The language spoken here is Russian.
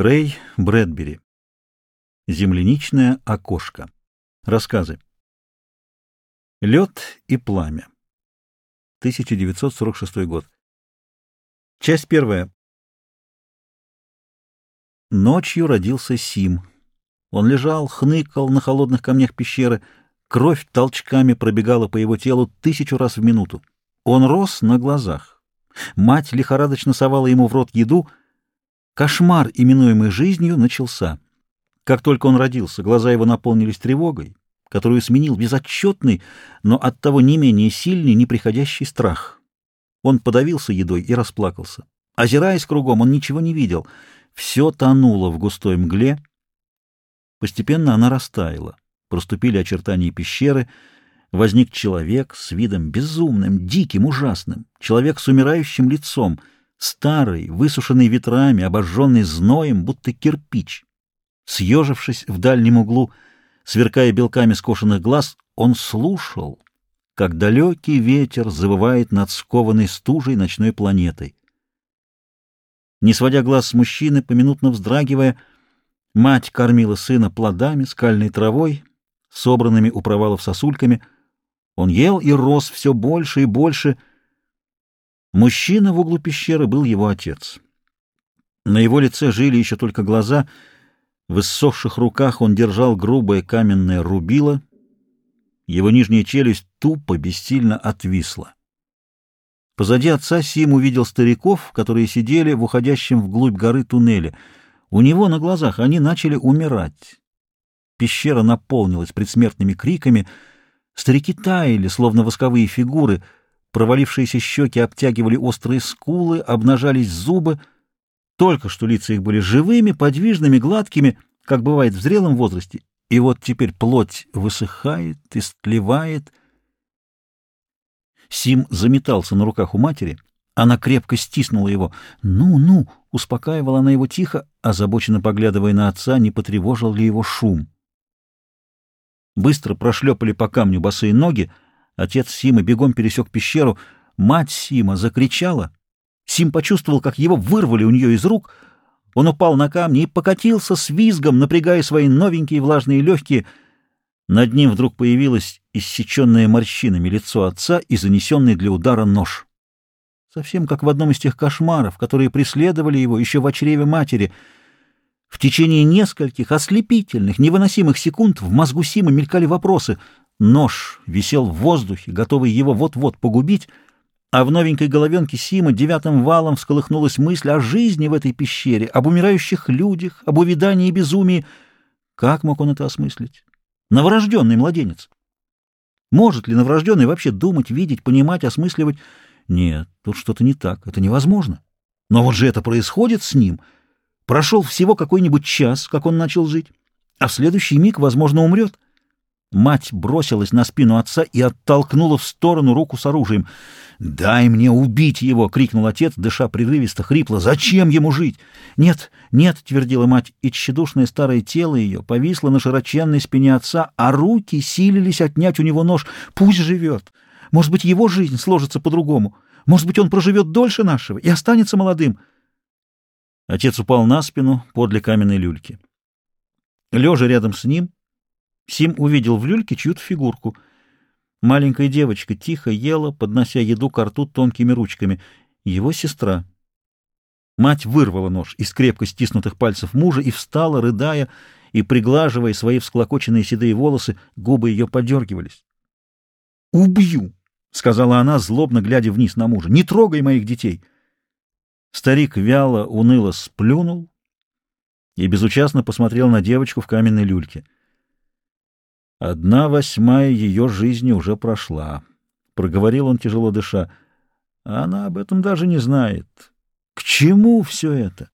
Рэй Брэдбери. Земляничное окошко. Рассказы. Лед и пламя. 1946 год. Часть первая. Ночью родился Сим. Он лежал, хныкал на холодных камнях пещеры. Кровь толчками пробегала по его телу тысячу раз в минуту. Он рос на глазах. Мать лихорадочно совала ему в рот еду — Кошмар, именуемый жизнью, начался. Как только он родился, глаза его наполнились тревогой, которую сменил безотчетный, но оттого не менее сильный, неприходящий страх. Он подавился едой и расплакался. Озираясь кругом, он ничего не видел. Все тонуло в густой мгле. Постепенно она растаяла. Проступили очертания пещеры. Возник человек с видом безумным, диким, ужасным. Человек с умирающим лицом — старый, высушенный ветрами, обожженный зноем, будто кирпич. Съежившись в дальнем углу, сверкая белками скошенных глаз, он слушал, как далекий ветер завывает над скованной стужей ночной планетой. Не сводя глаз с мужчины, поминутно вздрагивая, мать кормила сына плодами, скальной травой, собранными у провалов сосульками. Он ел и рос все больше и больше — Мужчина в углу пещеры был его отец. На его лице жили еще только глаза. В иссохших руках он держал грубое каменное рубило. Его нижняя челюсть тупо, бессильно отвисла. Позади отца Сим увидел стариков, которые сидели в уходящем вглубь горы туннеле. У него на глазах они начали умирать. Пещера наполнилась предсмертными криками. Старики таяли, словно восковые фигуры — Провалившиеся щеки обтягивали острые скулы, обнажались зубы. Только что лица их были живыми, подвижными, гладкими, как бывает в зрелом возрасте. И вот теперь плоть высыхает, истлевает. Сим заметался на руках у матери. Она крепко стиснула его. «Ну, ну!» — успокаивала она его тихо, озабоченно поглядывая на отца, не потревожил ли его шум. Быстро прошлепали по камню босые ноги, Отец Сима бегом пересек пещеру. Мать Сима закричала. Сим почувствовал, как его вырвали у нее из рук. Он упал на камни и покатился с визгом, напрягая свои новенькие влажные легкие. Над ним вдруг появилось иссеченное морщинами лицо отца и занесенный для удара нож. Совсем как в одном из тех кошмаров, которые преследовали его еще в чреве матери. В течение нескольких ослепительных, невыносимых секунд в мозгу Сима мелькали вопросы — Нож висел в воздухе, готовый его вот-вот погубить, а в новенькой головенке Сима девятым валом всколыхнулась мысль о жизни в этой пещере, об умирающих людях, об увядании и безумии. Как мог он это осмыслить? Новорожденный младенец. Может ли новорожденный вообще думать, видеть, понимать, осмысливать? Нет, тут что-то не так, это невозможно. Но вот же это происходит с ним. Прошел всего какой-нибудь час, как он начал жить, а в следующий миг, возможно, умрет. Мать бросилась на спину отца и оттолкнула в сторону руку с оружием. «Дай мне убить его!» — крикнул отец, дыша прерывисто, хрипло. «Зачем ему жить?» «Нет, нет!» — твердила мать, и тщедушное старое тело ее повисло на широченной спине отца, а руки силились отнять у него нож. «Пусть живет! Может быть, его жизнь сложится по-другому. Может быть, он проживет дольше нашего и останется молодым!» Отец упал на спину подле каменной люльки. Лежа рядом с ним, Сим увидел в люльке чью-то фигурку. Маленькая девочка тихо ела, поднося еду к рту тонкими ручками. Его сестра. Мать вырвала нож из крепко стиснутых пальцев мужа и встала, рыдая и приглаживая свои всклокоченные седые волосы, губы ее подергивались. «Убью!» — сказала она, злобно глядя вниз на мужа. «Не трогай моих детей!» Старик вяло, уныло сплюнул и безучастно посмотрел на девочку в каменной люльке. Одна восьмая ее жизни уже прошла, — проговорил он, тяжело дыша. Она об этом даже не знает. К чему все это?